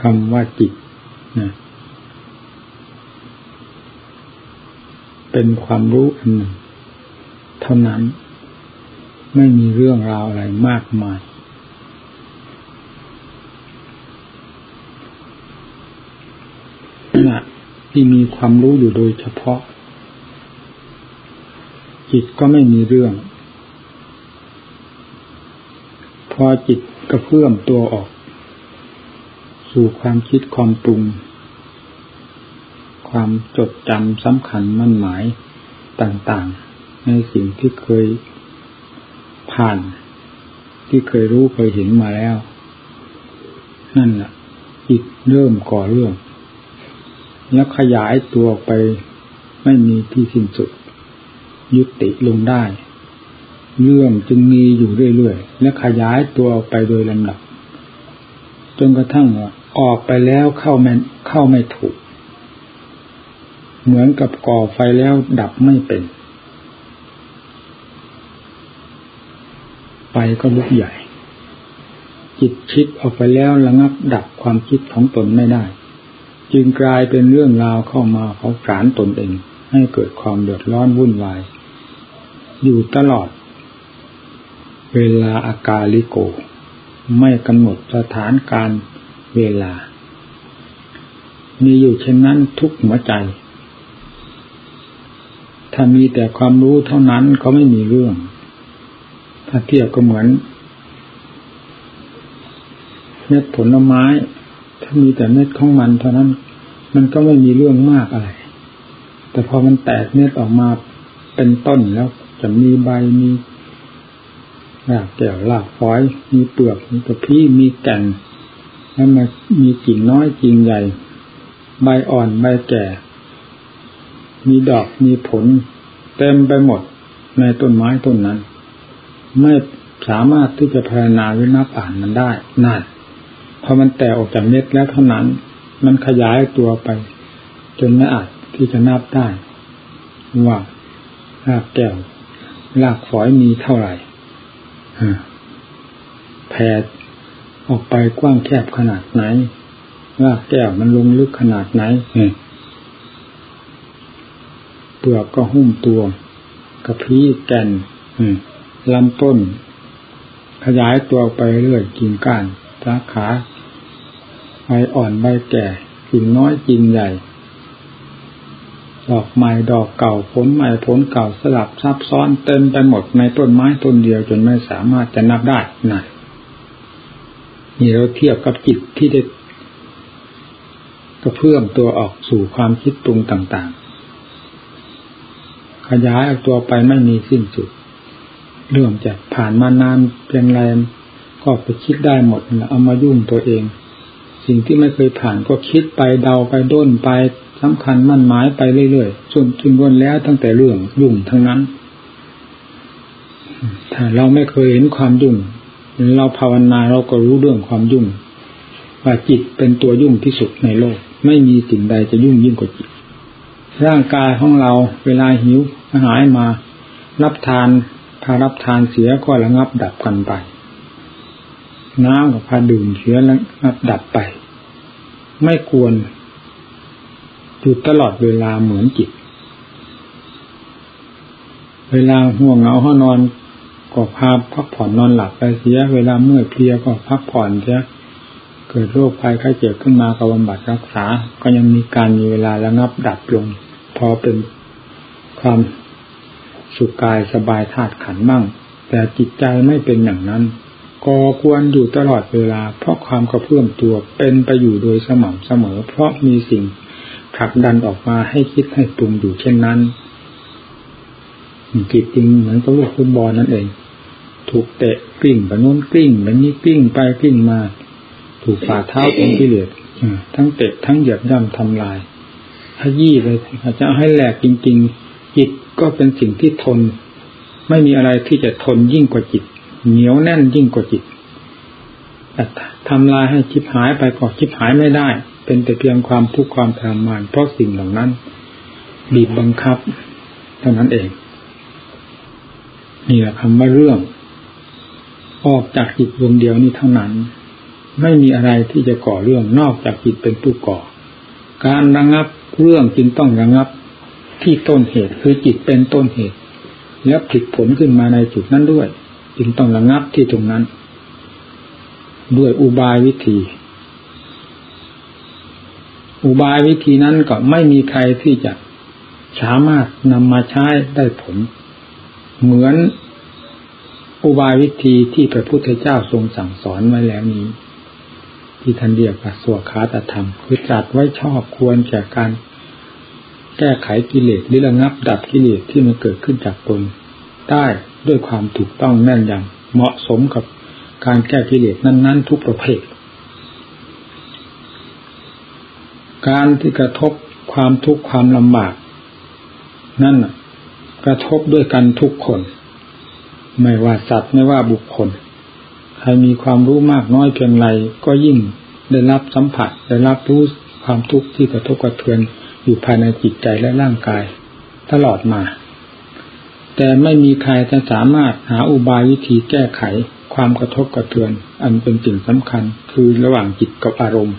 คำว่าจิตนะเป็นความรู้อันหนึ่ง เท่านั้น ไม่มีเรื่องราวอะไรมากมายขณะที่มีความรู้อยู่โดยเฉพาะ จิตก็ไม่มีเรื่อง พอจิตกระเพื่อมตัวออก สู่ความคิดความปรุง ความจดจำสำคัญมั่นหมายต่างๆ ในสิ่งที่เคยผ่าน ที่เคยรู้เคยเห็นมาแล้ว นั่นแหละจิตเริ่มก่อเรื่อง แล้วขยายตัวไปไม่มีที่สิ้นสุด ยุติลงได้เรื่องจึงมีอยู่เรื่อยๆ และขยายตัวไปโดยลำดับ จนกระทั่ง ออกไปแล้วเข้าไม่เข้าไม่ถูก เหมือนกับก่อไฟแล้วดับไม่เป็นไฟก็ลุกใหญ่ จิตคิดออกไปแล้วระงับดับความคิดของตนไม่ได้ จึงกลายเป็นเรื่องราวเข้ามาเขาสารตนเอง ให้เกิดความเดือดร้อนวุ่นวาย อยู่ตลอด เวลาอากาลิโก ไม่กำหนดสถานการ เวลา มีอยู่เช่นนั้นทุกหัวใจ ถ้ามีแต่ความรู้เท่านั้นก็ไม่มีเรื่อง ถ้าเทียบก็เหมือนเม็ดผลไม้ ถ้ามีแต่เม็ดของมันเท่านั้น มันก็ไม่มีเรื่องมากอะไร แต่พอมันแตกเม็ดออกมาเป็นต้นแล้วจะมีใบมีรากแก้วรากฝอย มีเปลือก มีกระพี้มีแก่น แล้วมามีกิ่งน้อยกิ่งใหญ่ ใบอ่อนใบแก่ มีดอกมีผล เต็มไปหมดในต้นไม้ต้นนั้น ไม่สามารถที่จะพารณาวินับอ่านมันได้นั่นพอมันแตกออกจากเม็ดแล้วเท่านั้น มันขยายตัวไป จนไม่อาจที่จะนับได้ ว่ารากแก้วรากฝอยมีเท่าไหร่แผ่ ออกไปกว้างแคบขนาดไหนรากแก้วมันลงลึกขนาดไหนเปลือกก็หุ้มตัว กระพี้แก่นลำต้น ขยายตัวไปเรื่อยกิ่งก้านสาขาใบอ่อนใบแก่กิ่งน้อยกิ่งใหญ่ ดอกใหม่ดอกเก่าผลใหม่ผลเก่าสลับซับซ้อนเต็มไปหมดในต้นไม้ต้นเดียวจนไม่สามารถจะนับได้นะ นี่เราเทียบกับจิตที่ได้ก็เพิ่อมตัวออกสู่ความคิดปรุงต่างๆ ขยายออกตัวไปไม่มีสิ้นสุด เรื่องจะผ่านมานานเพียงไรก็ไปคิดได้หมดเอามายุ่งตัวเอง สิ่งที่ไม่เคยผ่านก็คิดไปเดาไปด้นไปสำคัญมั่นหมายไปเรื่อยๆจนจนวนแล้วตั้งแต่เรื่องยุ่งทั้งนั้น ถ้าเราไม่เคยเห็นความยุ่ง เราภาวนาเราก็รู้เรื่องความยุ่ง ว่าจิตเป็นตัวยุ่งที่สุดในโลก ไม่มีสิ่งใดจะยุ่งยิ่งกว่าจิต ร่างกายของเราเวลาหิวอาหารมา รับทานถ้ารับทานเสียก็ระงับดับกันไป น้ำกับพาดื่มเชื้อแล้วนับดับไป ไม่ควรอยู่ตลอดเวลาเหมือนจิต เวลาห่วงเหงาห้านอน ก็พาพักผ่อนนอนหลับไปเสีย เวลาเมื่อเพลียก็พักผ่อนเสียเกิดโรคภัยไข้เจ็บขึ้นมาก็บำบัดรักษา ก็ยังมีการมีเวลาระงับดับลง พอเป็นความสุขกายสบายธาตุขันมั่งแต่จิตใจไม่เป็นอย่างนั้นก่อควรอยู่ตลอดเวลา เพราะความกระเพื่อมตัวเป็นไปอยู่โดยสม่ำเสมอ เพราะมีสิ่งผลักดันออกมาให้คิดให้ปรุงอยู่เช่นนั้น จิตจริงเหมือนกับลูกฟุตบอลนั่นเอง ถูกเตะกลิ้งไปนู้นกลิ้งแบบนี้กลิ้งไปกลิ้งมา ถูกฝ่าเท้าของกิเหลสทั้งเตะทั้งเหยียบย่ำทำลายขยี้เลยจะให้แหลกจริง ๆ จิตก็เป็นสิ่งที่ทน ไม่มีอะไรที่จะทนยิ่งกว่าจิต เหนียวแน่นยิ่งกว่าจิตทำลายให้ชิบหายไปก็ชิบหายไม่ได้ เป็นแต่เพียงความทุกข์ความทรมานเพราะสิ่งเหล่านั้น บีบบังคับ เท่านั้นเอง นี่แหละคำว่าเรื่อง ออกจากจิตดวงเดียวนี้เท่านั้น ไม่มีอะไรที่จะก่อเรื่องนอกจากจิตเป็นผู้ก่อ การระงับเรื่องจึงต้องระงับที่ต้นเหตุคือจิตเป็นต้นเหตุ แล้วผลิตผลขึ้นมาในจุดนั้นด้วย จึงต้องระงับที่ตรงนั้น ด้วยอุบายวิธี อุบายวิธีนั้นก็ไม่มีใครที่จะสามารถนำมาใช้ได้ผล เหมือนอุบายวิธีที่พระพุทธเจ้าทรงสั่งสอนไว้แล้วนี้ ที่ท่านเรียกว่าสวขาตธรรม คือตรัสไว้ชอบควรแก่การแก้ไขกิเลสหรือระงับดับกิเลสที่มันเกิดขึ้นจากตนได้ด้วยความถูกต้องแน่นยำเหมาะสมกับการแก้กิเลสนั้น ๆ ทุกประเภท การที่กระทบความทุกข์ความลำบาก นั่น กระทบด้วยกันทุกคน ไม่ว่าสัตว์ไม่ว่าบุคคล ใครมีความรู้มากน้อยเพียงไรก็ยิ่งได้รับสัมผัสได้รับรู้ความทุกข์ที่กระทบกระเทือนอยู่ภายในจิตใจและร่างกาย ตลอดมา แต่ไม่มีใครจะสามารถหาอุบายวิธีแก้ไขความกระทบกระเทือน อันเป็นสิ่งสำคัญ คือระหว่างจิตกับอารมณ์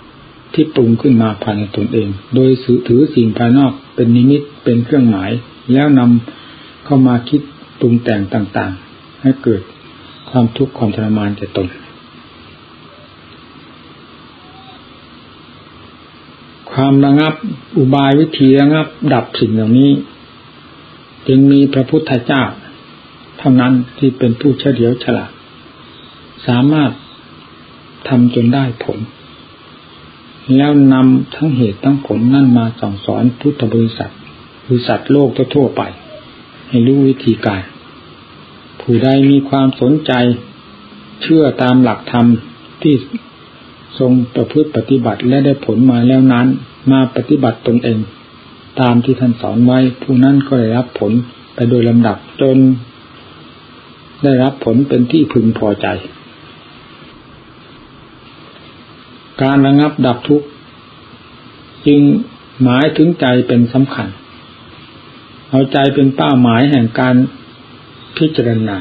ที่ปรุงขึ้นมาภายในตนเอง โดยถือสิ่งภายนอกเป็นนิมิตเป็นเครื่องหมาย แล้วนำ เข้ามาคิดปรุงแต่งต่างๆ ให้เกิดความทุกข์ความทรมานแก่ตน ความระงับอุบายวิธีระงับ ดับสิ่งเหล่านี้ จึงมีพระพุทธเจ้า เท่านั้นที่เป็นผู้เฉลียวฉลาด สามารถทำจนได้ผล แล้วนำทั้งเหตุทั้งผลนั่นมาสั่งสอนพุทธบริษัทบริษัทโลกทั่วไป ให้รู้วิธีการ ผู้ใดมีความสนใจ เชื่อตามหลักธรรมที่ทรงประพฤติปฏิบัติและได้ผลมาแล้วนั้น มาปฏิบัติตนเอง ตามที่ท่านสอนไว้ ผู้นั้นก็ได้รับผลไปโดยลำดับจน ได้รับผลเป็นที่พึงพอใจ การระงับดับทุกข์จึงหมายถึงใจเป็นสำคัญ เอาใจเป็นเป้าหมายแห่งการพิจารณา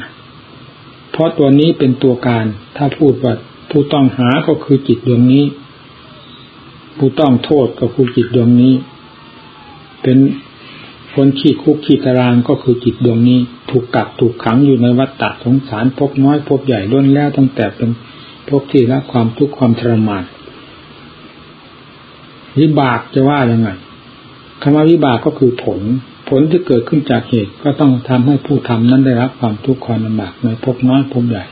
เพราะตัวนี้เป็นตัวการ ถ้าพูดว่าผู้ต้องหาก็คือจิตดวงนี้ ผู้ต้องโทษก็คือจิตดวงนี้ เป็นคนขี้คุกขี้ตารางก็คือจิตดวงนี้ ถูกกักถูกขังอยู่ในวัฏฏะสงสารพบน้อยพบใหญ่ล้นแล้วตั้งแต่เป็นพบที่ละความทุกข์ความทรมานวิบากจะว่ายังไงคำว่าวิบากก็คือผล ผลที่เกิดขึ้นจากเหตุก็ต้องทำให้ผู้ทำนั้นได้รับความทุกข์ความลำบากในภพน้อยภพใหญ่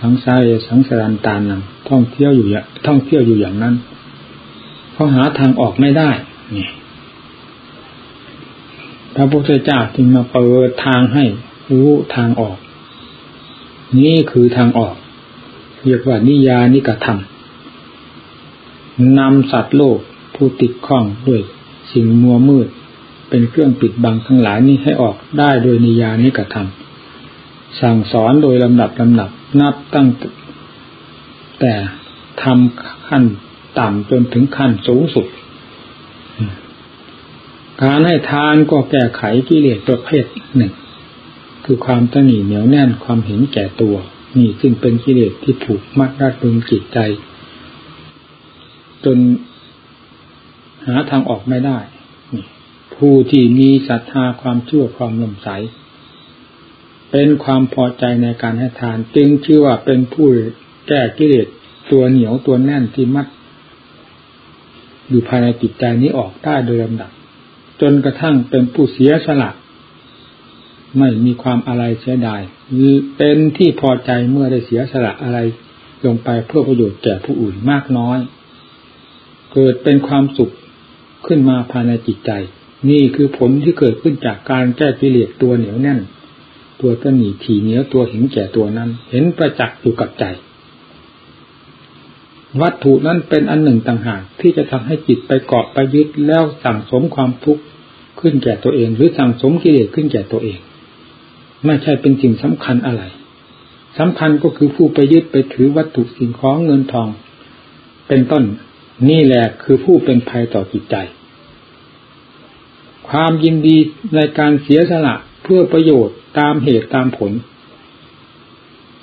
สังสารสังสารตานังท่องเที่ยวอยู่อย่างท่องเที่ยวอยู่อย่างนั้นเขาะหาทางออกไม่ได้นี่พระพุทธเจ้าจึงมาเปิดทางให้รู้ทางออก นี่คือทางออก เรียกว่านิยานิกระทำนำสัตว์โลกผู้ติดข้องด้วยสิ่งมัวมืด เป็นเครื่องปิดบังทั้งหลายนี้ให้ออกได้โดยนิยานิกระทำสั่งสอนโดยลำดับลำดับนับตั้งแต่ทำขั้นต่ำจนถึงขั้นสูงสุด การให้ทานก็แก้ไขกิเลสประเภทหนึ่ง คือความตนีเหนียวแน่นความเห็นแก่ตัว นี่ซึ่งเป็นกิเลสที่ผูกมัดรัดรึงจิตใจ จนหาทางออกไม่ได้ ผู้ที่มีศรัทธาความชั่วความลมใส เป็นความพอใจในการให้ทาน จึงชื่อว่าเป็นผู้แก้กิเลสตัวเหนียวตัวแน่นที่มัด อยู่ภายในจิตใจนี้ออกได้โดยลำดับจนกระทั่งเป็นผู้เสียสละไม่มีความอะไรเสียดายเป็นที่พอใจเมื่อได้เสียสละอะไรลงไปเพื่อประโยชน์แก่ผู้อื่นมากน้อย เกิดเป็นความสุขขึ้นมาภายในจิตใจ นี่คือผลที่เกิดขึ้นจากการแก้กิเลสตัวเหนียวแน่น ตัวตนีถี่เหนียวตัวเห็นแก่ตัวนั้น เห็นประจักษ์อยู่กับใจ วัตถุนั้นเป็นอันหนึ่งต่างหากที่จะทำให้จิตไปเกาะไปยึดแล้วสั่งสมความทุกข์ขึ้นแก่ตัวเอง หรือสั่งสมกิเลสขึ้นแก่ตัวเอง ไม่ใช่เป็นสิ่งสำคัญอะไรสำคัญก็คือผู้ไปยึดไปถือวัตถุสิ่งของเงินทอง เป็นต้นนี่แหละคือผู้เป็นภัยต่อจิตใจ ความยินดีในการเสียสละเพื่อประโยชน์ตามเหตุตามผล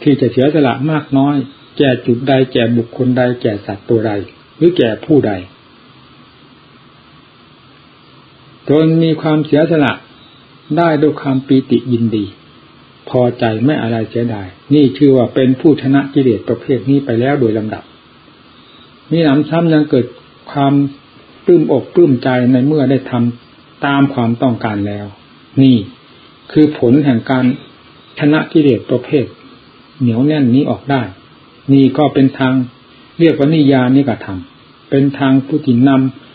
ที่จะเสียสละมากน้อย แก่จุดใดแก่บุคคลใดแก่สัตว์ตัวใด หรือแก่ผู้ใดจนมีความเสียสละได้ด้วยความปีติยินดี พอใจไม่อะไรเสียดายนี่ชื่อว่าเป็นผู้ชนะกิเลสประเภทนี้ไปแล้วโดยลำดับมีหนำซ้ำยังเกิดความปลื้มอกปลื้มใจในเมื่อได้ทำ ตามความต้องการแล้ว นี่คือผลแห่งการชนะกิเลสประเภท เหนียวแน่นนี้ออกได้ นี่ก็เป็นทางเรียกว่านิยานิกระทำเป็นทางผู้ที่น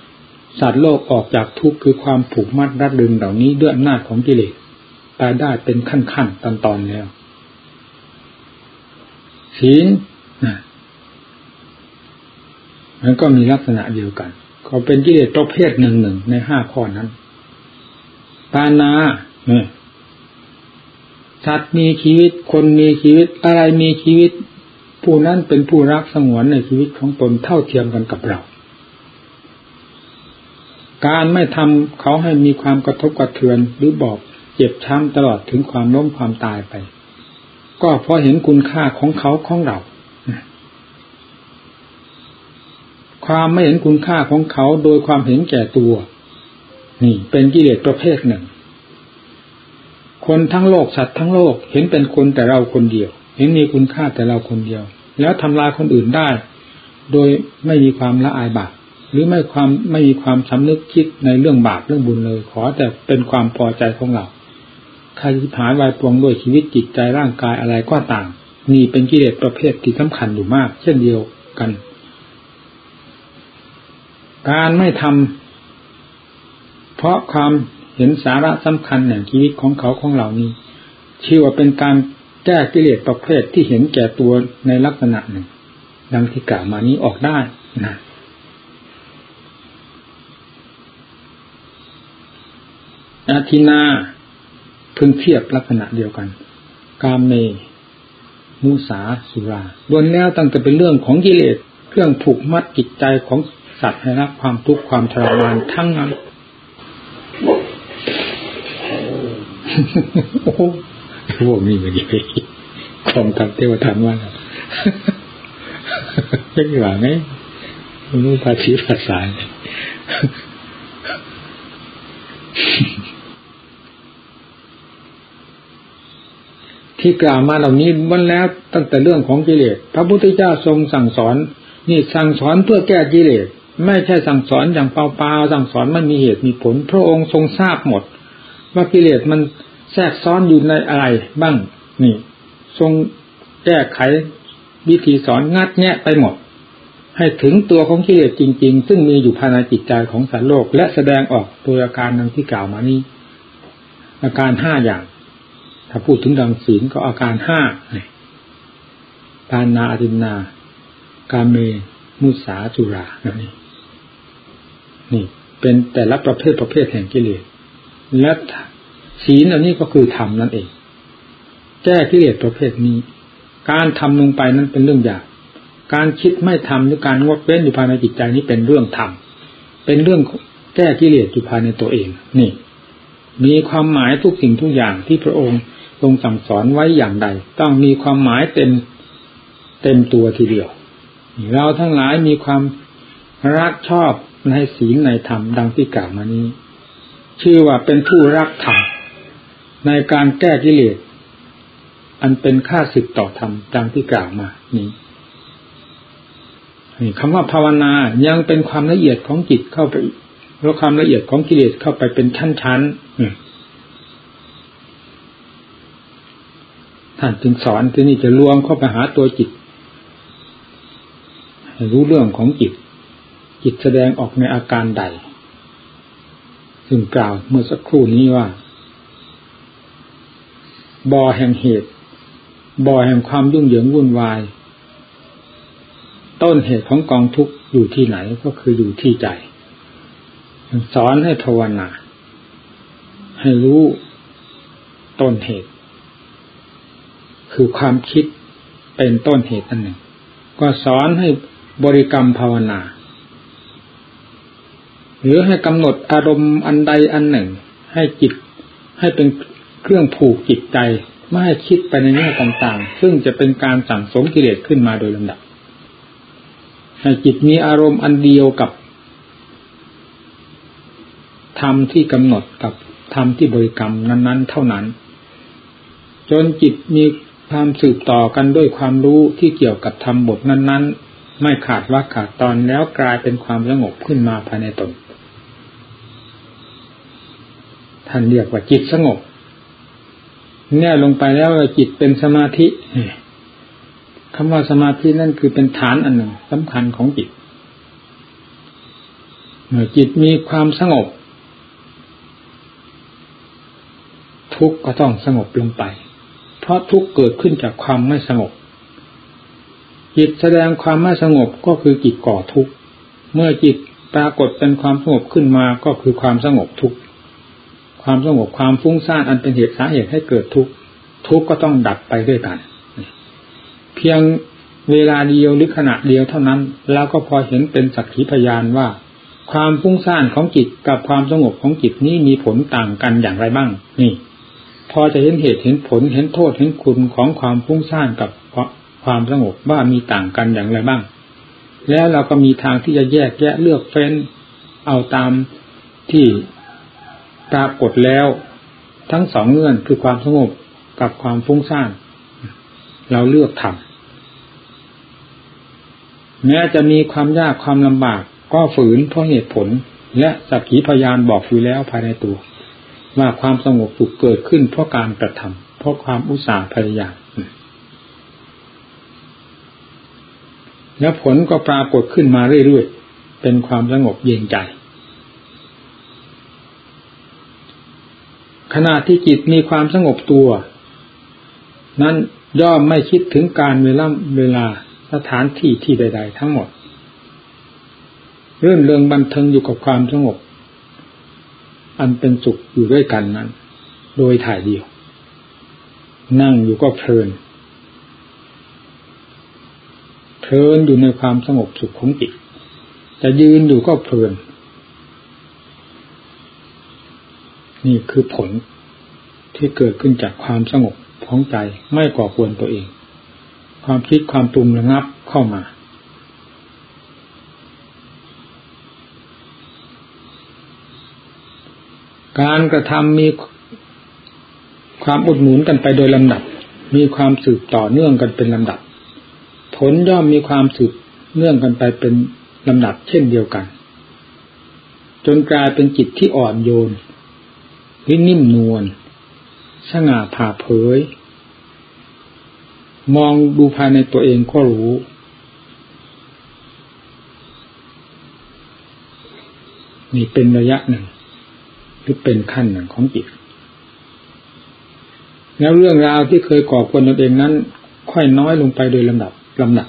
ำสัตว์โลกออกจากทุกข์คือความผูกมัดรัดดึงเหล่านี้ด้วยอำนาจของกิเลสตายได้เป็นขั้นขั้นตอนตอนแล้วศีลมันก็มีลักษณะเดียวกัน ก็เป็นกิเลสประเภทหนึ่งหนึ่งในห้าข้อนั้น ปานาเนี่ยสัตว์มีชีวิต คนมีชีวิต อะไรมีชีวิต ผู้นั้นเป็นผู้รักสงวนในชีวิตของตนเท่าเทียมกันกับเรา การไม่ทำเขาให้มีความกระทบกระเทือนหรือบอกเจ็บช้ำตลอดถึงความล้มความตายไป ก็เพราะเห็นคุณค่าของเขาของเรา ความไม่เห็นคุณค่าของเขาโดยความเห็นแก่ตัว นี่เป็นกิเลสประเภทหนึ่ง คนทั้งโลกสัตว์ทั้งโลกเห็นเป็นคนแต่เราคนเดียว เห็นมีคุณค่าแต่เราคนเดียว แล้วทำลายคนอื่นได้ โดยไม่มีความละอายบาปหรือไม่ความไม่มีความสำนึกคิดในเรื่องบาปเรื่องบุญเลย ขอแต่เป็นความพอใจของเราใครที่ผานวายปวงด้วยชีวิตจิตใจร่างกายอะไรก็ต่างนี่เป็นกิเลสประเภทที่สำคัญอยู่มาก เช่นเดียวกัน การไม่ทำ เพราะความเห็นสาระสำคัญแห่งชีวิตของเขาของเหล่านี้ชื่อว่าเป็นการแก้กิเลสประเภทที่เห็นแก่ตัวในลักษณะหนึ่ง ดังที่กล่าวมานี้ออกได้นะอาทินาพึงเทียบลักษณะเดียวกัน กามเมมุสาสุราล้วนแล้วตั้งแต่เป็นเรื่องของกิเลสเครื่องผูกมัดจิตใจของสัตว์ให้รับความทุกข์ความทรมานทั้งนั้น โอ้พวกนี้มันยังของทำเทวทันว่าเป็นหว่าไหมมนุษย์ภาษีภาษาที่กล่าวมาเหล่านี้มันแล้วตั้งแต่เรื่องของกิเลสพระพุทธเจ้าทรงสั่งสอน นี่สั่งสอนเพื่อแก้กิเลสไม่ใช่สั่งสอนอย่างเปล่าๆสั่งสอนไม่มีเหตุมีผล พระองค์ทรงทราบหมด ว่ากิเลสมันแทรกซ้อนอยู่ในอะไรบ้างนี่ ทรงแก้ไขวิธีสอนงัดแงะไปหมด ให้ถึงตัวของกิเลสจริง ๆ ซึ่งมีอยู่ภายในจิตใจของสัตว์โลก และแสดงออกตัวอาการดังที่กล่าวมานี้ อาการห้าอย่าง ถ้าพูดถึงดังศีลก็อาการห้าปานาอรินา กาเม มุสาจุรานี่นี่ เป็นแต่ละประเภทประเภทแห่งกิเลส และศีลอันนี้ก็คือธรรมนั่นเอง แก้กิเลสประเภทนี้ การทำลงไปนั้นเป็นเรื่องยากการคิดไม่ทำหรือการงดเว้นอยู่ภายในจิตใจนี้เป็นเรื่องธรรมเป็นเรื่องแก้กิเลสอยู่ภายในตัวเอง นี่ มีความหมายทุกสิ่งทุกอย่างที่พระองค์ทรงสั่งสอนไว้อย่างใด ต้องมีความหมายเต็มเต็มตัวทีเดียว เราทั้งหลายมีความรักชอบในศีลในธรรมดังที่กล่าวมานี้ ชื่อว่าเป็นผู้รักธรรมในการแก้กิเลสอันเป็นค่าศึกต่อธรรมดังที่กล่าวมานี้คำว่าภาวนายังเป็นความละเอียดของจิตเข้าไปแล้วความละเอียดของกิเลสเข้าไปเป็นชั้นๆท่านจึงสอนที่นี่จะรวมเข้าไปหาตัวจิตรู้เรื่องของจิต จิตแสดงออกในอาการใด ซึ่งกล่าวเมื่อสักครู่นี้ว่าบ่อแห่งเหตุบ่อแห่งความยุ่งเหยิงวุ่นวาย ต้นเหตุของกองทุกข์อยู่ที่ไหนก็คืออยู่ที่ใจ สอนให้ภาวนาให้รู้ต้นเหตุ คือความคิดเป็นต้นเหตุอันหนึ่ง ก็สอนให้บริกรรมภาวนา หรือให้กำหนดอารมณ์อันใดอันหนึ่ง ให้จิตให้เป็นเครื่องผูกจิตใจไม่ให้คิดไปในแง่ต่างๆ ซึ่งจะเป็นการสั่งสมกิเลสขึ้นมาโดยลำดับ ให้จิตมีอารมณ์อันเดียวกับธรรมที่กำหนดกับธรรมที่บริกรรมนั้น ๆ เท่านั้น จนจิตมีความสืบต่อกันด้วยความรู้ที่เกี่ยวกับธรรมบทนั้น ๆ ไม่ขาดว่าขาดตอนแล้วกลายเป็นความสงบขึ้นมาภายในตน ท่านเรียกว่าจิตสงบ แน่ลงไปแล้วจิตเป็นสมาธิคำว่าสมาธินั่นคือเป็นฐานอันหนึ่งสำคัญของจิตเมื่อจิตมีความสงบ ทุกข์ก็ต้องสงบลงไป เพราะทุกข์เกิดขึ้นจากความไม่สงบ จิตแสดงความไม่สงบก็คือจิตก่อทุกข์ เมื่อจิตปรากฏเป็นความสงบขึ้นมาก็คือความสงบทุกข์ ความสงบความฟุ้งซ่านอันเป็นเหตุสาเหตุให้เกิดทุกข์ทุกข์ก็ต้องดับไปด้วยกัน เพียงเวลาเดียวหรือขณะเดียวเท่านั้นเราก็พอเห็นเป็นสักขีพยานว่า ความฟุ้งซ่านของจิตกับความสงบของจิตนี้มีผลต่างกันอย่างไรบ้าง นี่ พอจะเห็นเหตุเห็นผลเห็นโทษเห็นคุณของความฟุ้งซ่านกับความสงบว่ามีต่างกันอย่างไรบ้าง แล้วเราก็มีทางที่จะแยกแยะเลือกเฟ้น เอาตามที่ ปรากฏแล้วทั้งสองเงื่อนคือความสงบกับความฟุ้งซ่านเราเลือกทำแม้จะมีความยากความลำบาก ก็ฝืนเพราะเหตุผล และสักขีพยานบอกอยู่แล้วภายในตัว ว่าความสงบสุขเกิดขึ้นเพราะการกระทำเพราะความอุตสาห์พยายามแล้วผลก็ปรากฏขึ้นมาเรื่อยๆเป็นความสงบเย็นใจ ขณะที่จิตมีความสงบตัว นั้นย่อมไม่คิดถึงการเวลาเวลาสถานที่ที่ใด ๆ ทั้งหมดเรื่องเรื่องบันเทิงอยู่กับความสงบ อันเป็นสุขอยู่ด้วยกันนั้น โดยถ่ายเดียว นั่งอยู่ก็เพลินเพลินอยู่ในความสงบสุขของจิตจะยืนอยู่ก็เพลิน นี่คือผลที่เกิดขึ้นจากความสงบของใจไม่ก่อควรตัวเอง ความคิดความปรุงระงับเข้ามา การกระทำมีความอุดหนุนกันไปโดยลำดับ มีความสืบต่อเนื่องกันเป็นลำดับ ผลย่อมมีความสืบเนื่องกันไปเป็นลำดับเช่นเดียวกัน จนกลายเป็นจิตที่อ่อนโยน วินิ่มนวลสง่าผ่าเผย มองดูภายในตัวเองก็รู้ นี่เป็นระยะหนึ่ง หรือเป็นขั้นหนึ่งของจิตแล้วเรื่องราวที่เคยก่อควรตนเองนั้น ค่อยน้อยลงไปโดยลำดับลำดับ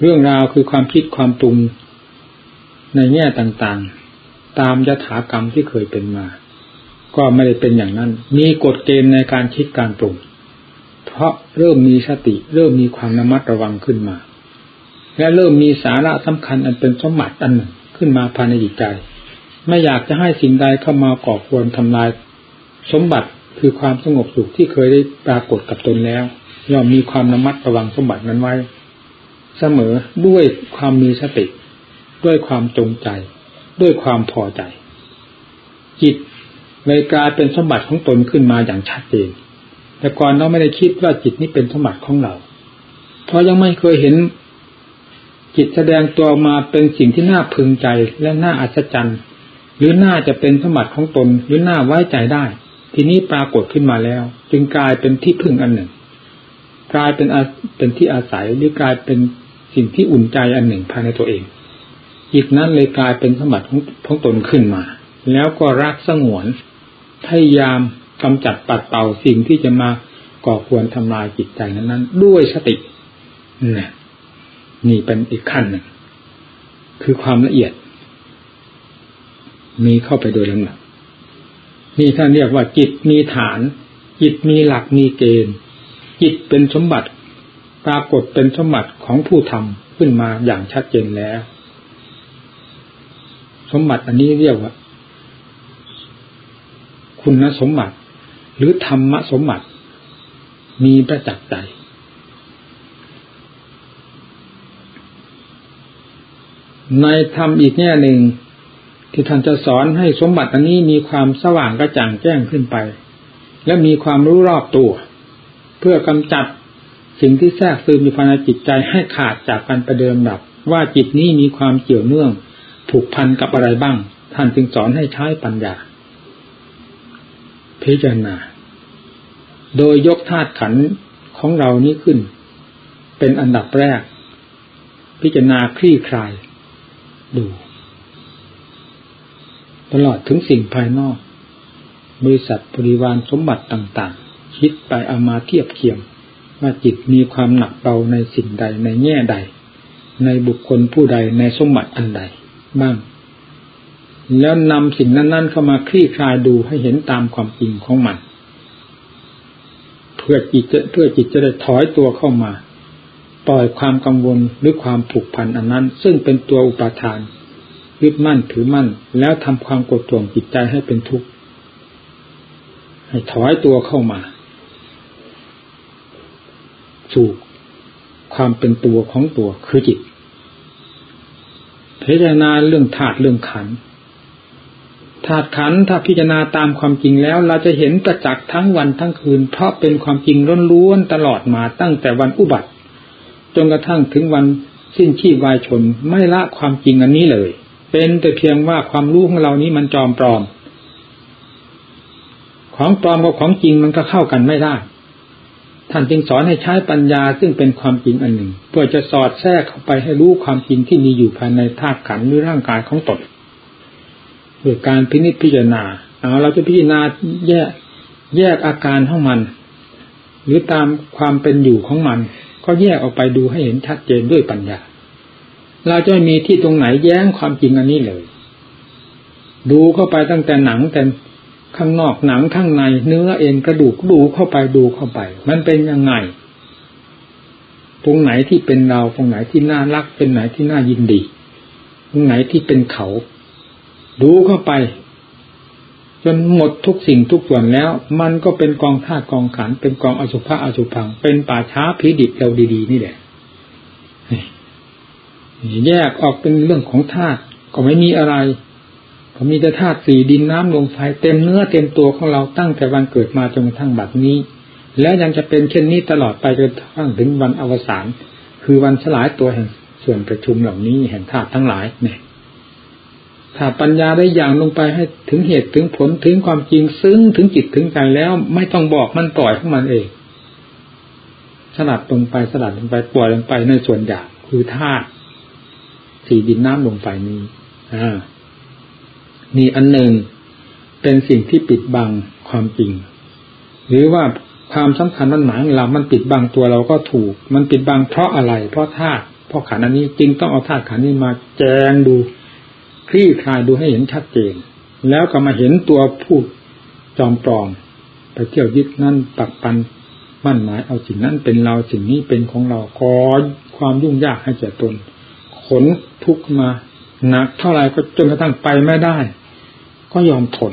เรื่องราวคือความคิดความปรุงในแง่ต่างๆ ตามยถากรรมที่เคยเป็นมา ก็ไม่ได้เป็นอย่างนั้น มีกฎเกณฑ์ในการคิดการปรุงเพราะเริ่มมีสติ เริ่มมีความระมัดระวังขึ้นมา และเริ่มมีสาระสำคัญอันเป็นสมบัติอันหนึ่งขึ้นมาภายในจิตใจ ไม่อยากจะให้สิ่งใดเข้ามาก่อควรทำลาย สมบัติคือความสงบสุขที่เคยได้ปรากฏกับตนแล้วย่อมมีความระมัดระวังสมบัตินั้นไว้ เสมอด้วยความมีสติ ด้วยความจงใจ ด้วยความพอใจ จิต เลยกลายเป็นสมบัติของตนขึ้นมาอย่างชัดเจน แต่ก่อนเราไม่ได้คิดว่าจิตนี้เป็นสมบัติของเรา เพราะยังไม่เคยเห็นจิตแสดงตัวมาเป็นสิ่งที่น่าพึงใจและน่าอัศจรรย์หรือน่าจะเป็นสมบัติของตนหรือน่าไว้ใจได้ ทีนี้ปรากฏขึ้นมาแล้ว จึงกลายเป็นที่พึ่งอันหนึ่ง กลายเป็นเป็นที่อาศัยหรือกลายเป็นสิ่งที่อุ่นใจอันหนึ่งภายในตัวเองจิตนั้นเลยกลายเป็นสมบัติของของตนขึ้นมา แล้วก็รักสงวน พยายามกำจัดปัดเป่าสิ่งที่จะมาก่อควรทำลายจิตใจนั้น ๆ ด้วยสตินี่นี่เป็นอีกขั้นหนึ่ง คือความละเอียด มีเข้าไปโดยลำดับนี่ท่านเรียกว่า จิตมีฐาน จิตมีหลักมีเกณฑ์ จิตเป็นสมบัติปรากฏเป็นสมบัติของผู้ทำขึ้นมาอย่างชัดเจนแล้ว สมบัติอันนี้เรียกว่า คุณสมบัติ หรือธรรมสมบัติ มีประจักษ์ใจ ในธรรมอีกแง่หนึ่ง ที่ท่านจะสอนให้สมบัติอันนี้มีความสว่างกระจ่างแจ้งขึ้นไป และมีความรู้รอบตัว เพื่อกำจัดสิ่งที่แทรกซึมอยู่ภายในจิตใจให้ขาดจากการประเดิมดับ ว่าจิตนี้มีความเกี่ยวเนื่อง ผูกพันกับอะไรบ้าง ท่านจึงสอนให้ใช้ปัญญา พิจารณา โดยยกธาตุขันของเรานี้ขึ้น เป็นอันดับแรก พิจารณาคลี่คลาย ดู ตลอดถึงสิ่งภายนอก บริษัทบริวารสมบัติต่าง ๆ คิดไปเอามาเทียบเคียงว่าจิตมีความหนักเบาในสิ่งใดในแง่ใด ในบุคคลผู้ใดในสมบัติอันใด บ้าง แล้วนำสิ่งนั้น ๆ เข้ามาคลี่คลายดูให้เห็นตามความจริงของมัน เพื่อจิตจะเพื่อจิตจะได้ถอยตัวเข้ามา ปล่อยความกังวลหรือความผูกพันอันนั้น ซึ่งเป็นตัวอุปาทานยึดมั่นถือมั่น แล้วทำความกดท่วงจิตใจให้เป็นทุกข์ให้ถอยตัวเข้ามา สู่ความเป็นตัวของตัวคือจิตพิจารณาเรื่องธาตุเรื่องขันธ ธาตุขันถ้าพิจารณาตามความจริงแล้ว เราจะเห็นประจักษ์ทั้งวันทั้งคืน เพราะเป็นความจริงล้วนๆตลอดมาตั้งแต่วันอุบัติ จนกระทั่งถึงวันสิ้นชีพวายชนไม่ละความจริงอันนี้เลย เป็นแต่เพียงว่าความรู้ของเรานี้มันจอมปลอม ของปลอมกับของจริงมันก็เข้ากันไม่ได้ ท่านจึงสอนให้ใช้ปัญญาซึ่งเป็นความจริงอันหนึ่ง เพื่อจะสอดแทรกเข้าไปให้รู้ความจริงที่มีอยู่ภายในธาตุขันธ์หรือร่างกายของตน ด้วยการพินิจพิจารณาเอาเราจะพิจารณาแยกแยกอาการของมัน หรือตามความเป็นอยู่ของมัน ก็แยกออกไปดูให้เห็นชัดเจนด้วยปัญญา เราจะมีที่ตรงไหนแย้งความจริงอันนี้เลย ดูเข้าไปตั้งแต่หนังแต่ข้างนอกหนังข้างใน เนื้อเอ็นกระดูกดูเข้าไปดูเข้าไป มันเป็นยังไง ตรงไหนที่เป็นเราตรงไหนที่น่ารัก เป็นไหนที่น่ายินดี ตรงไหนที่เป็นเขา ดูเข้าไป จนหมดทุกสิ่งทุกส่วนแล้ว มันก็เป็นกองธาตุกองขัน เป็นกองอสุภะอสุพัง เป็นป่าช้าผีดิบเราดีๆ นี่แหละแยกออกเป็นเรื่องของธาตุก็ไม่มีอะไรก็มีแต่ธาตุสี่ดินน้ำลมไฟเต็มเนื้อเต็มตัวของเราตั้งแต่วันเกิดมาจนกระทั่งบัดนี้ และยังจะเป็นเช่นนี้ตลอดไปจนกระทั่งถึงวันอวสานคือวันสลายตัวแห่งส่วนประชุมเหล่านี้แห่งธาตุทั้งหลายเนี่ย ถ้าปัญญาได้อย่างลงไปให้ถึงเหตุถึงผลถึงความจริงซึ้งถึงจิตถึงใจแล้ว ไม่ต้องบอกมันปล่อยของมันเองสลัดลงไปสลัดลงไปปล่อยลงไปในส่วนหยาบคือธาตุสี่ดินน้ำลมไฟนี้อ่ามีอันหนึ่งเป็นสิ่งที่ปิดบังความจริง หรือว่าความสำคัญมันหมายเรา มันปิดบังตัวเราก็ถูก มันปิดบังเพราะอะไร เพราะธาตุเพราะขันอันนี้จึงต้องเอาธาตุขันนี้มาแจงดู คลี่คลายดูให้เห็นชัดเจน แล้วก็มาเห็นตัวผู้จอมปลอม ไปเที่ยวยึดนั่นปักปันมั่นหมายเอาสิ่งนั้นเป็นเราสิ่งนี้เป็นของเราขอความยุ่งยากให้แก่ตน ขนทุกมาหนักเท่าไรก็จนกระทั่งไปไม่ได้ ก็ยอมทน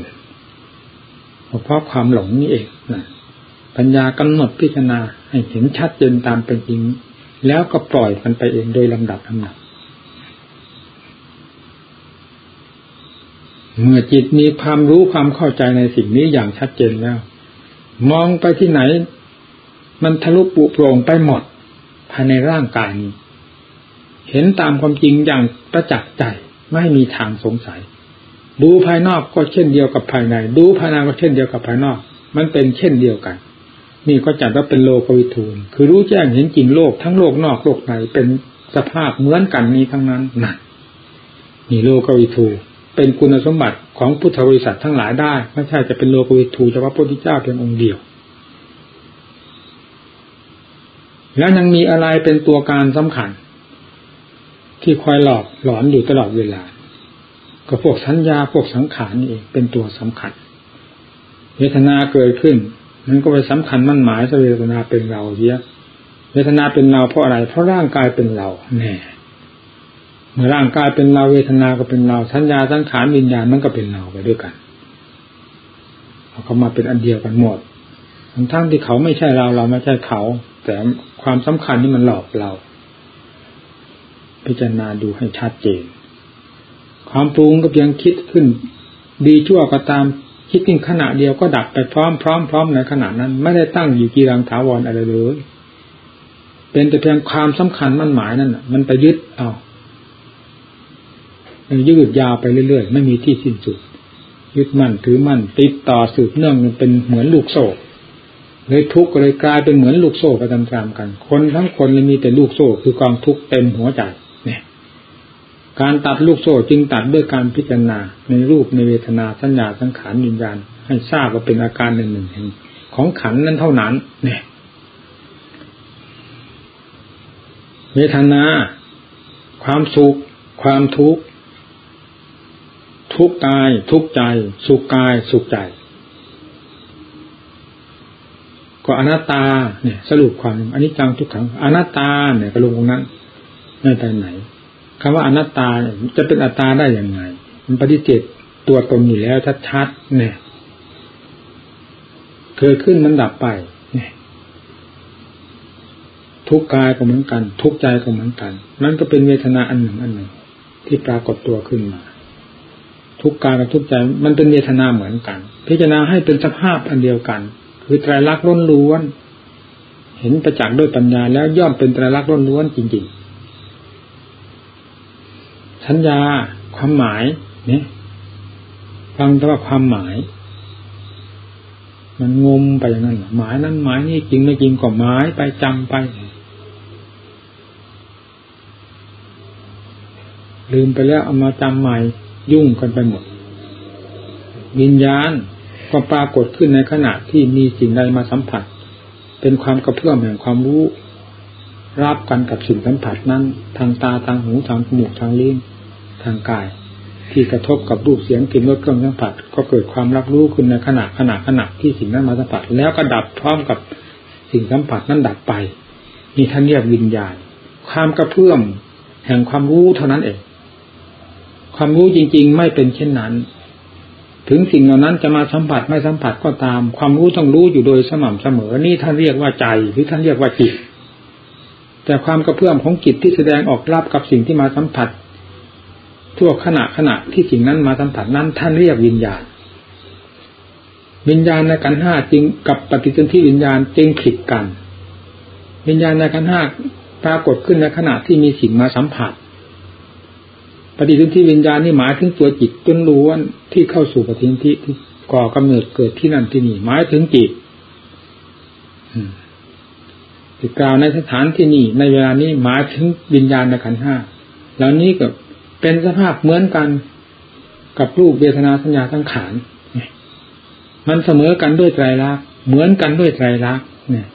เพราะความหลงนี่เองนะปัญญากำหนดพิจารณาให้เห็นชัดเจนตามเป็นจริง แล้วก็ปล่อยมันไปเองโดยลำดับลำดับ เมื่อจิตมีความรู้ความเข้าใจในสิ่งนี้อย่างชัดเจนแล้ว มองไปที่ไหน มันทะลุปุโปร่งไปหมดภายในร่างกายนี้ เห็นตามความจริงอย่างประจักษ์ใจไม่มีทางสงสัย ดูภายนอกก็เช่นเดียวกับภายใน ดูภายในก็เช่นเดียวกับภายนอก มันเป็นเช่นเดียวกันนี่ก็จัดว่าเป็นโลกวิทูลคือรู้แจ้งเห็นจริงโลกทั้งโลกนอกโลกในเป็นสภาพเหมือนกันนี้ทั้งนั้นนะนี่โลกวิทูล เป็นคุณสมบัติของพุทธบริษัททั้งหลายได้ ไม่ใช่จะเป็นโลกวิทูเฉพาะพระพุทธเจ้าเพียงองค์เดียว แล้วยังมีอะไรเป็นตัวการสำคัญ ที่คอยหลอกหลอนอยู่ตลอดเวลา ก็พวกสัญญาพวกสังขารนี่เองเป็นตัวสำคัญเวทนาเกิดขึ้นมันก็ไปสำคัญมั่นหมายเวทนาเป็นเราเยอะเวทนาเป็นเราเพราะอะไร เพราะร่างกายเป็นเราแน่ เมื่อร่างกายเป็นเราเวทนาก็เป็นเราสัญญาสังขารวิญญาณมันก็เป็นเราไปด้วยกันเขามาเป็นอันเดียวกันหมดทั้งที่เขาไม่ใช่เราเราไม่ใช่เขา แต่ความสำคัญนี่มันหลอกเรา พิจารณาดูให้ชัดเจน ความปรุงก็เพียงคิดขึ้น ดีชั่วก็ตามคิดเพียงขณะเดียวก็ดับไปพร้อมพร้อมพร้อมในขณะนั้น ไม่ได้ตั้งอยู่กีรังถาวรอะไรเลย เป็นแต่เพียงความสำคัญมั่นหมายนั่นมันไปยึดเอา ยืดยาวไปเรื่อยๆ ไม่มีที่สิ้นสุด ยึดมั่นถือมั่นติดต่อสืบเนื่องเป็นเหมือนลูกโซ่เลยทุกข์เลยกลายเป็นเหมือนลูกโซ่ไปตามๆกัน คนทั้งคนเลยมีแต่ลูกโซ่คือกองทุกข์เต็มหัวใจเนี่ย การตัดลูกโซ่จึงตัดด้วยการพิจารณาในรูปในเวทนาสัญญาสังขารวิญญาณ ให้ทราบว่าเป็นอาการหนึ่งหนึ่งของขันนั้นเท่านั้น เนี่ยเวทนา ความสุข ความทุกข์ ทุกกาย ทุกใจ สุขกาย สุขใจ ก็อนัตตาเนี่ย สรุปความอันนี้จังทุกขังอนัตตาเนี่ยก็ลงตรงนั้นไม่ไปไหนคำว่าอนัตตาจะเป็นอัตตาได้อย่างไง มันปฏิเสธตัวตนอยู่แล้วชัดๆเนี่ยเกิดขึ้นมันดับไปเนี่ยทุกกายก็เหมือนกัน ทุกใจก็เหมือนกันนั่นก็เป็นเวทนาอันหนึ่งอันหนึ่ง ที่ปรากฏตัวขึ้นมา ทุกการกับทุกใจมันเป็นเวทนาเหมือนกัน พิจารณาให้เป็นสภาพอันเดียวกัน คือไตรลักษณ์ล้นล้วน เห็นประจักษ์ด้วยปัญญาแล้วย่อมเป็นไตรลักษณ์ล้นล้วนจริงๆสัญญาความหมายเนี่ยฟังแต่ว่าความหมาย มันงมไปอย่างนั้นหมายนั้นหมายนี่จริงไม่จริงก็หมายไปจำไปลืมไปแล้วเอามาจำใหม่ ยุ่งกันไปหมด วิญญาณก็ปรากฏขึ้นในขณะที่มีสิ่งใดมาสัมผัส เป็นความกระเพื่อมแห่งความรู้รับกันกับสิ่งสัมผัสนั้นทางตาทางหูทางจมูกทางลิ้นทางกาย ที่กระทบกับรูปเสียงกลิ่นรสเครื่องสัมผัส ก็เกิดความรับรู้ขึ้นในขณะขณะขณะที่สิ่งนั้นมาสัมผัส แล้วก็ดับพร้อมกับสิ่งสัมผัสนั้นดับไปมีท่านเรียกวิญญาณ ความกระเพื่อมแห่งความรู้เท่านั้นเอง ความรู้จริง ๆ ไม่เป็นเช่นนั้น ถึงสิ่งเหล่านั้นจะมาสัมผัสไม่สัมผัสก็ตาม ความรู้ต้องรู้อยู่โดยสม่ำเสมอ นี่ท่านเรียกว่าใจหรือท่านเรียกว่าจิต แต่ความกระเพื่อมของจิตที่แสดงออกรับกับสิ่งที่มาสัมผัส ทั่วขณะขณะที่สิ่งนั้นมาสัมผัสนั้น ท่านเรียกวิญญาณ วิญญาณในกันห้าจริงกับปฏิจจที่วิญญาณจริงผิดกัน วิญญาณในกันห้าปรากฏขึ้นในขณะที่มีสิ่งมาสัมผัส ฏิสนธิวิญญาณนี่หมายถึงตัวจิตจนล้วนที่เข้าสู่ปฏิสนธิที่ก่อกำเนิดเกิดที่นั่นที่นี่หมายถึงจิตที่กล่าวในสถานที่นี่ในเวลานี้หมายถึงวิญญาณในขันห้าแล้วนี้ก็เป็นสภาพเหมือนกันกับรูปเวทนาสัญญาทั้งขานมันเสมอกันด้วยไตรลักษณ์เหมือนกันด้วยไตรลักษณ์เนี่ย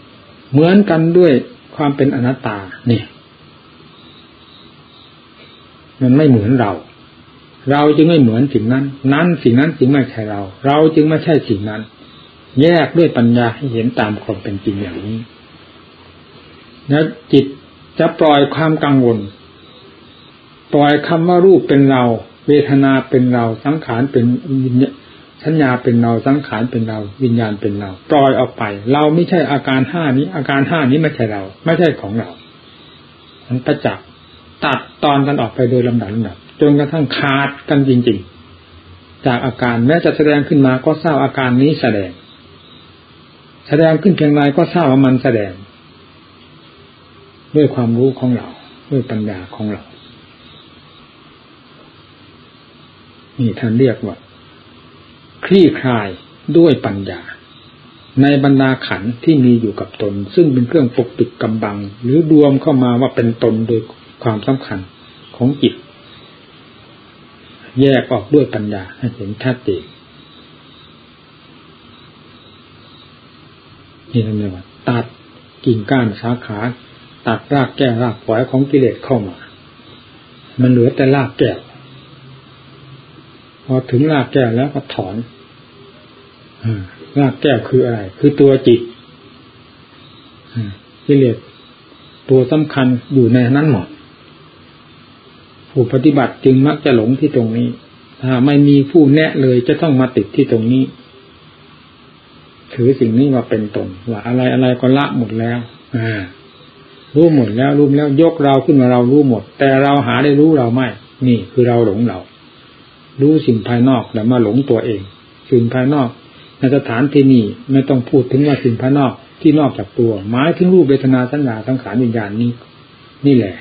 เหมือนกันด้วยความเป็นอนัตตาเนี่ย มันไม่เหมือนเรา เราจึงไม่เหมือนสิ่งนั้น นั้นสิ่งนั้นจึงไม่ใช่เรา เราจึงไม่ใช่สิ่งนั้น แยกด้วยปัญญาให้เห็นตามความเป็นจริงอย่างนี้ แล้วจิตจะปล่อยความกังวล ปล่อยคำว่ารูปเป็นเรา เวทนาเป็นเรา สังขารเป็นสัญญาเป็นเรา สังขารเป็นเรา วิญญาณเป็นเรา ปล่อยออกไป เราไม่ใช่อาการห้านี้ อาการห้านี้ไม่ใช่เรา ไม่ใช่ของเรา มันประจักษ์ ตัดตอนกันออกไปโดยลำดับลำดับจนกระทั่งขาดกันจริง ๆ จากอาการแม้จะแสดงขึ้นมาก็ทราบอาการนี้แสดง แสดงขึ้นเพียงไรก็ทราบว่ามันแสดง ด้วยความรู้ของเรา ด้วยปัญญาของเรา นี่ท่านเรียกว่า คลี่คลายด้วยปัญญา ในบรรดาขันที่มีอยู่กับตน ซึ่งเป็นเครื่องปกปิดกำบัง หรือรวมเข้ามาว่าเป็นตนโดย ความสำคัญของจิต แยกออกด้วยปัญญาให้เห็นชัดเจนนี่ทำไมว่าตัดกิ่งก้านสาขา ตัดรากแก้รากปล่อยของกิเลสเข้ามา มันเหลือแต่รากแก้วพอถึงรากแก้วแล้วก็ถอนรากแก้วคืออะไร คือตัวจิตกิเลสตัวสำคัญอยู่ในนั้นหมด ผู้ปฏิบัติจึงมักจะหลงที่ตรงนี้ ถ้าไม่มีผู้แนะเลยจะต้องมาติดที่ตรงนี้ ถือสิ่งนี้มาเป็นตนว่าอะไรอะไรก็ละหมดแล้ว อ่า รู้หมดแล้วรู้แล้วยกเราขึ้นมาเรารู้หมด แต่เราหาได้รู้เราไม่ นี่คือเราหลงเรา รู้สิ่งภายนอกแล้วมาหลงตัวเอง สิ่งภายนอกในสถานที่นี้ไม่ต้องพูดถึงว่าสิ่งภายนอกที่นอกจากตัว หมายถึงรูปเวทนาสัญญาสังขารวิญญาณนี้ นี่แหละ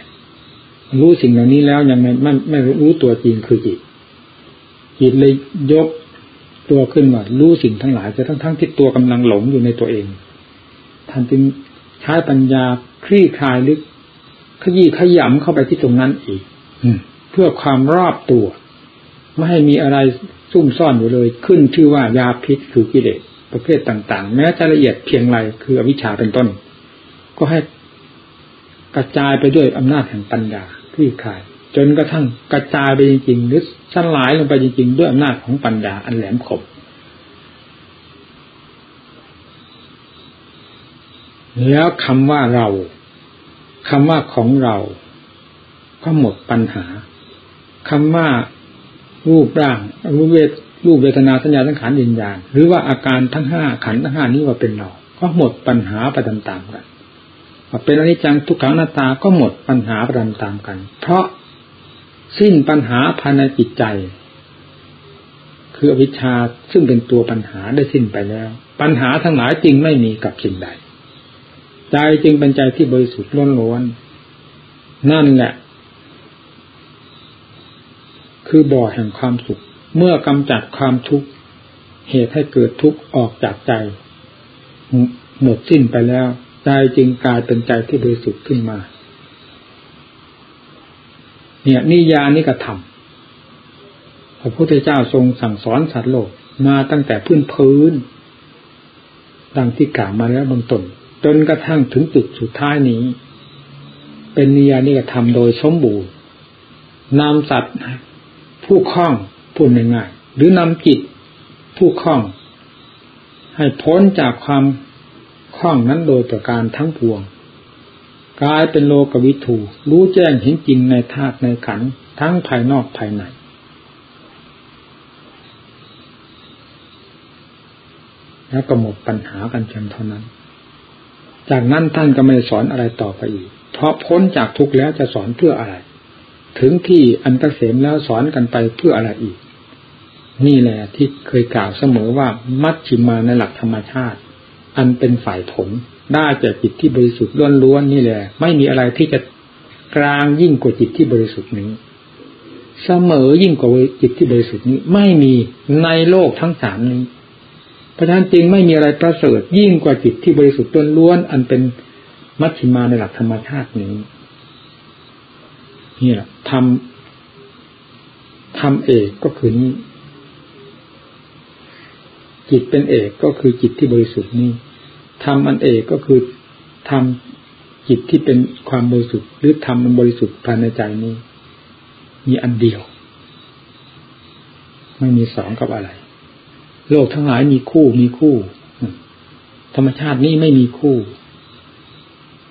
รู้สิ่งเหล่านี้แล้วยังไม่ไม่ไม่รู้ตัวจริงคือจิต จิตเลยยกตัวขึ้นมารู้สิ่งทั้งหลายจะทั้งทั้งที่ตัวกำลังหลงอยู่ในตัวเองท่านจึงใช้ปัญญาคลี่คลายลึกขยี้ขยำเข้าไปที่ตรงนั้นอีกเพื่อความรอบตัว ไม่ให้มีอะไรซุ่มซ่อนอยู่เลย ขึ้นชื่อว่ายาพิษคือกิเลสประเภทต่าง ๆ แม้จะละเอียดเพียงไรคืออวิชชาเป็นต้น ก็ให้กระจายไปด้วยอำนาจแห่งปัญญาค ลี่คลายจนกระทั่งกระจายไปจริงๆหรือสลายลงไปจริงๆ ด้วยอำนาจของปัญญาอันแหลมคมแล้วคำว่าเราคำว่าของเรา ก็หมดปัญหาคำว่ารูปร่างรูปเวทรูปเวทนาสัญญาสังขารวิญญาณหรือว่าอาการทั้งห้าขันทั้งห้านี้ว่าเป็นเรา ก็หมดปัญหาไปตามๆกัน เป็นอนิจจังทุกขังนาตาก็หมดปัญหาไปตามกัน เพราะสิ้นปัญหาภายในจิตใจ คืออวิชชาซึ่งเป็นตัวปัญหาได้สิ้นไปแล้ว ปัญหาทั้งหลายจริงไม่มีกับสิ่งใด ใจจึงเป็นใจที่บริสุทธิ์ล้วนๆนั่นแหละ คือบ่อแห่งความสุข เมื่อกำจัดความทุกข์เหตุให้เกิดทุกข์ออกจากใจ หมดสิ้นไปแล้ว ใจจึงกลายเป็นใจที่บริสุทธิ์ขึ้นมา เนี่ยนิยานิกระทำพระพุทธเจ้าทรงสั่งสอนสัตว์โลกมาตั้งแต่พื้นพื้นดังที่กล่าวมาแล้วบางตนจนกระทั่งถึงจุดสุดท้ายนี้ เป็นนิยานิกระทำโดยสมบูรณ์นำสัตว์ผู้คล้องพูดง่ายๆหรือนำจิตผู้คล้อง ให้พ้นจากความ คล้องนั้นโดยประการทั้งปวงกลายเป็นโลกวิถูรู้แจ้งเห็นจริงในธาตุในขันทั้งภายนอกภายในแล้วก็หมดปัญหากันเพียงเท่านั้น จากนั้นท่านก็ไม่สอนอะไรต่อไปอีก เพราะพ้นจากทุกข์แล้วจะสอนเพื่ออะไร ถึงที่อันกเกษมแล้วสอนกันไปเพื่ออะไรอีก นี่แหละที่เคยกล่าวเสมอว่ามัชชิมาในหลักธรรมชาติ อันเป็นฝ่ายผล ได้จากจิตที่บริสุทธิ์ล้วนๆนี่แหละ ไม่มีอะไรที่จะกลางยิ่งกว่าจิตที่บริสุทธิ์นี้ เสมอยิ่งกว่าจิตที่บริสุทธิ์นี้ ไม่มีในโลกทั้งสามนี้ เพราะฉะนั้นจริงไม่มีอะไรประเสริฐยิ่งกว่าจิตที่บริสุทธิ์ล้วนๆอันเป็นมัชฌิมาในหลักธรรมชาตินี้นี่แหละทำทำเอกก็คือนี้จิตเป็นเอกก็คือจิตที่บริสุทธิ์นี้ ทำอันเอกก็คือทำจิตที่เป็นความบริสุทธิ์หรือทำมันบริสุทธิ์ภายในใจนี้ มีอันเดียว ไม่มีสองกับอะไร โลกทั้งหลายมีคู่มีคู่ ธรรมชาตินี้ไม่มีคู่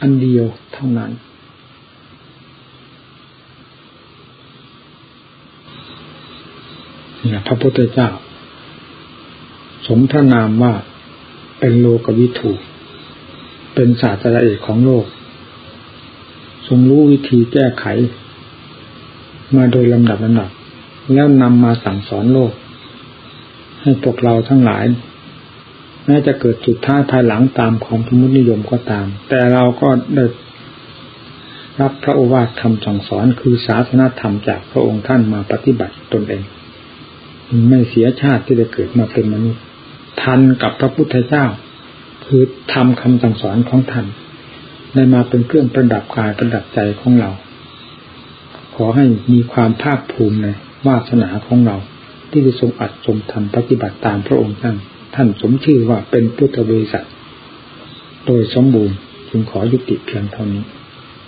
อันเดียวเท่านั้นนะพระพุทธเจ้า สมพระนามว่า เป็นโลกวิถูเป็นศาสตราเอกของโลก ทรงรู้วิธีแก้ไข มาโดยลำดับลำดับ แล้วนำมาสั่งสอนโลก ให้พวกเราทั้งหลายแม้จะเกิดจุดท้าภายหลังตามความสมมตินิยมก็ตาม แต่เราก็ได้รับพระโอวาทคำสั่งสอนคือศาสนาธรรมจากพระองค์ท่านมาปฏิบัติตนเอง ไม่เสียชาติที่ได้เกิดมาเป็นมนุษย์ ทันกับพระพุทธเจ้า คือทำคำสั่งสอนของท่านได้มาเป็นเครื่องประดับกายประดับใจของเรา ขอให้มีความภาคภูมิในวาสนาของเรา ที่จะทรงอัดทรงทำปฏิบัติตามพระองค์ท่านท่านสมชื่อว่าเป็นพุทธบริษัท โดยสมบูรณ์จึงขอยุติเพียงเท่านี้